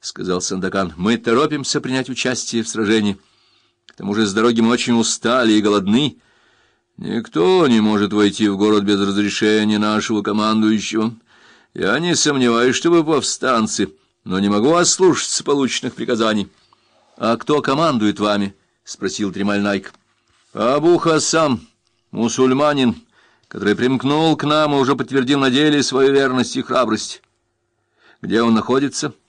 — сказал Сандакан. — Мы торопимся принять участие в сражении. К тому же с дороги мы очень устали и голодны. Никто не может войти в город без разрешения нашего командующего. Я не сомневаюсь, что вы повстанцы, но не могу ослушаться полученных приказаний. — А кто командует вами? — спросил Тремаль Найк. — Абу Хасам, мусульманин, который примкнул к нам и уже подтвердил на деле свою верность и храбрость. Где он находится? —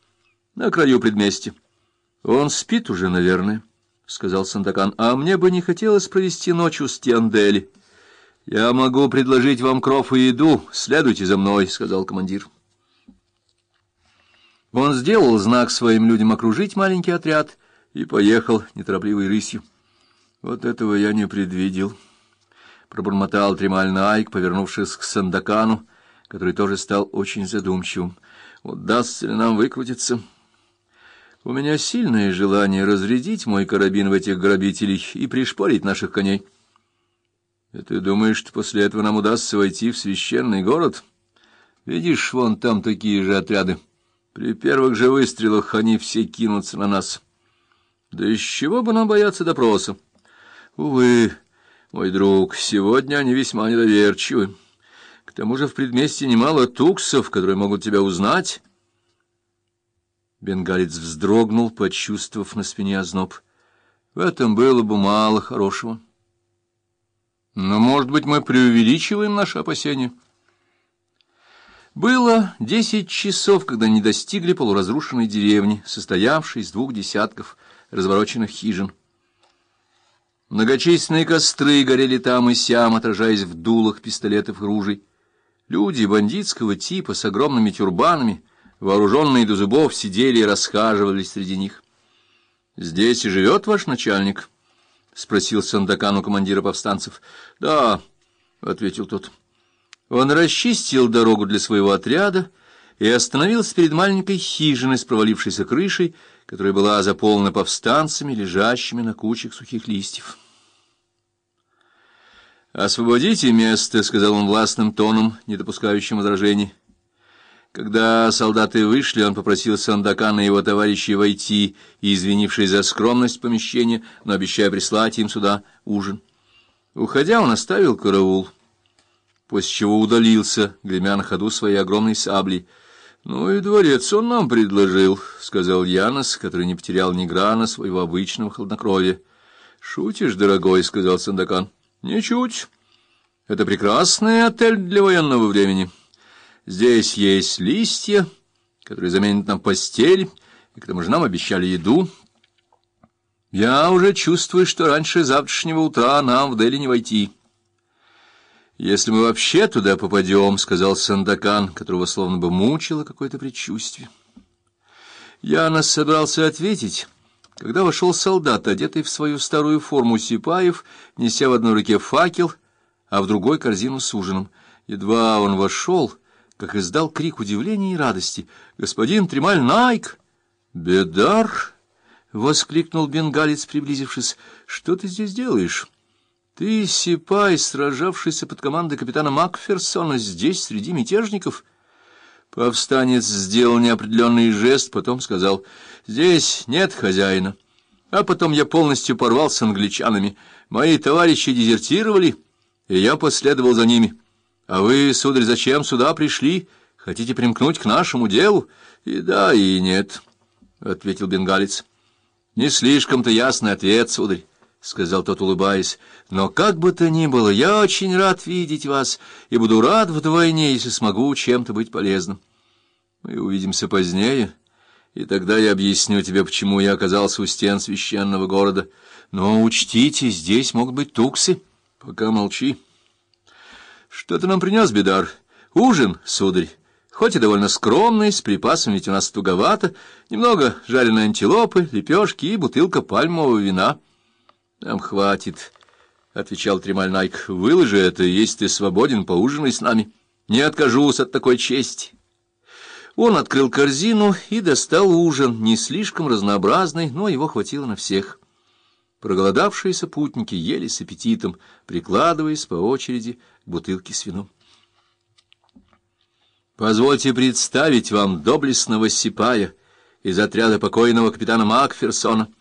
На краю предместья. — Он спит уже, наверное, — сказал Сандакан. — А мне бы не хотелось провести ночь у Стиандели. — Я могу предложить вам кров и еду. Следуйте за мной, — сказал командир. Он сделал знак своим людям окружить маленький отряд и поехал неторопливой рысью. — Вот этого я не предвидел, — пробормотал Тремаль Найк, повернувшись к Сандакану, который тоже стал очень задумчивым. — Удастся ли нам выкрутиться? — у меня сильное желание разрядить мой карабин в этих грабителей и пришпорить наших коней. И ты думаешь, что после этого нам удастся войти в священный город? Видишь, вон там такие же отряды. При первых же выстрелах они все кинутся на нас. Да из чего бы нам бояться допроса? Увы, мой друг, сегодня они весьма недоверчивы. К тому же в предместье немало туксов, которые могут тебя узнать». Бенгалец вздрогнул, почувствовав на спине озноб. В этом было бы мало хорошего. Но, может быть, мы преувеличиваем наши опасения? Было десять часов, когда они достигли полуразрушенной деревни, состоявшей из двух десятков развороченных хижин. Многочисленные костры горели там и сям, отражаясь в дулах пистолетов и ружей. Люди бандитского типа с огромными тюрбанами — вооруженные до зубов, сидели и расхаживали среди них. — Здесь и живет ваш начальник? — спросил Сандакан у командира повстанцев. — Да, — ответил тот. Он расчистил дорогу для своего отряда и остановился перед маленькой хижиной с провалившейся крышей, которая была заполнена повстанцами, лежащими на кучах сухих листьев. «Освободите место», — сказал он властным тоном, не допускающим возражений. Когда солдаты вышли, он попросил Сандакана и его товарищей войти, извинившись за скромность помещения, но обещая прислать им сюда ужин. Уходя, он оставил караул, после чего удалился, гремя на ходу своей огромной саблей. — Ну и дворец он нам предложил, — сказал Янос, который не потерял ни грана своего обычного хладнокровия. — Шутишь, дорогой, — сказал Сандакан. — Ничуть. Это прекрасный отель для военного времени. — Здесь есть листья, которые заменят нам постель, и к тому же нам обещали еду. Я уже чувствую, что раньше завтрашнего утра нам в Дели не войти. Если мы вообще туда попадем, — сказал Сандакан, которого словно бы мучило какое-то предчувствие. Я нас собрался ответить, когда вошел солдат, одетый в свою старую форму сипаев, неся в одной руке факел, а в другой корзину с ужином. Едва он вошел как издал крик удивления и радости. «Господин Тремаль Найк!» «Бедар!» — воскликнул бенгалец, приблизившись. «Что ты здесь делаешь?» «Ты, Сипай, сражавшийся под командой капитана Макферсона, здесь, среди мятежников?» Повстанец сделал неопределенный жест, потом сказал, «Здесь нет хозяина». А потом я полностью порвал с англичанами. Мои товарищи дезертировали, и я последовал за ними. А вы, сударь, зачем сюда пришли? Хотите примкнуть к нашему делу? И да, и нет, — ответил бенгалец. Не слишком-то ясный ответ, сударь, — сказал тот, улыбаясь. Но как бы то ни было, я очень рад видеть вас и буду рад вдвойне, если смогу чем-то быть полезным. Мы увидимся позднее, и тогда я объясню тебе, почему я оказался у стен священного города. Но учтите, здесь могут быть туксы. Пока молчи. Что ты нам принес, Бедар? Ужин, сударь, хоть и довольно скромный, с припасами ведь у нас туговато, немного жареной антилопы, лепешки и бутылка пальмового вина. Нам хватит, — отвечал Тремаль Найк. Выложи это, если ты свободен, поужинай с нами. Не откажусь от такой чести. Он открыл корзину и достал ужин, не слишком разнообразный, но его хватило на всех. Проголодавшиеся путники ели с аппетитом, прикладываясь по очереди к бутылке с вином. «Позвольте представить вам доблестного сипая, из отряда покойного капитана Макферсона —